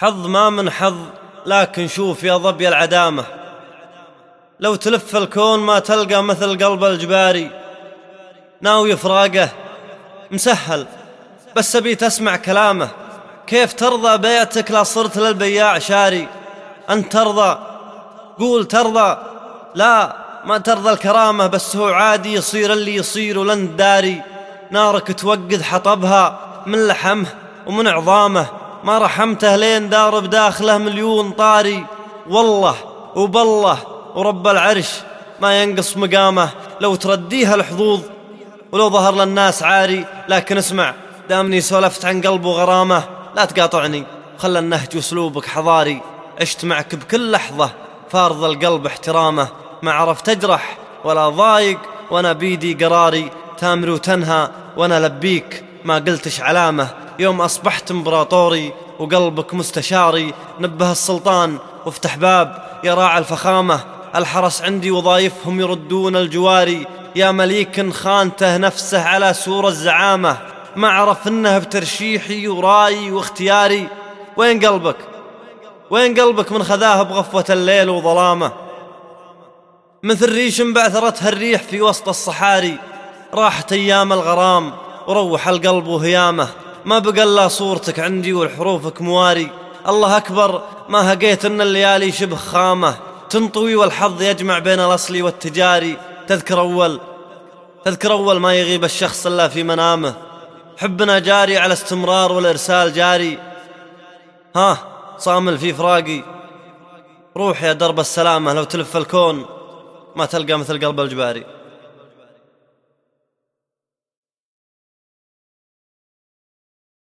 حظ ما من حظ لكن شوف يا ظبي العدامة. لو تلف الكون ما تلقى مثل قلب الجباري. ناوي فراقه مسهل بس أبي تسمع كلامه. كيف ترضى بيعتك لا صرت للبياع شاري؟ أنت ترضى قول ترضى. لا ما ترضى الكرامة بس هو عادي يصير اللي يصير ولن داري. نارك توقد حطبها من لحمه ومن عظامه. ما رحمته لين دار بداخله مليون طاري. والله وبالله ورب العرش ما ينقص مقامه. لو ترديها الحظوظ ولو ظهر للناس عاري. لكن اسمع دامني سولفت عن قلب وغرامه لا تقاطعني. خلى النهج واسلوبك حضاري. عشت معك بكل لحظة فارض القلب احترامه. ما عرفت تجرح ولا ضايق وأنا بيدي قراري. تامر وتنهى وأنا لبيك ما قلتش علامة. يوم أصبحت إمبراطوري وقلبك مستشاري نبه السلطان وافتح باب. يا راعى الفخامة الحرس عندي وظايفهم يردون الجواري. يا مليك خانته نفسه على سور الزعامة. ما عرف إنه بترشيحي ورأيي واختياري. وين قلبك؟ وين قلبك من خذاه بغفوة الليل وظلامة؟ مثل ريش بعثرتها الريح في وسط الصحاري. راحت أيام الغرام وروح القلب وهيامه. ما بقى إلا صورتك عندي والحروفك مواري. الله أكبر ما هقيت إن الليالي شبه خامة. تنطوي والحظ يجمع بين الاصلي والتجاري. تذكر أول تذكر أول ما يغيب الشخص إلا في منامه. حبنا جاري على استمرار والإرسال جاري. ها صامل في فراقي. روح يا درب السلامة لو تلف الكون. ما تلقى مثل قلب الجباري.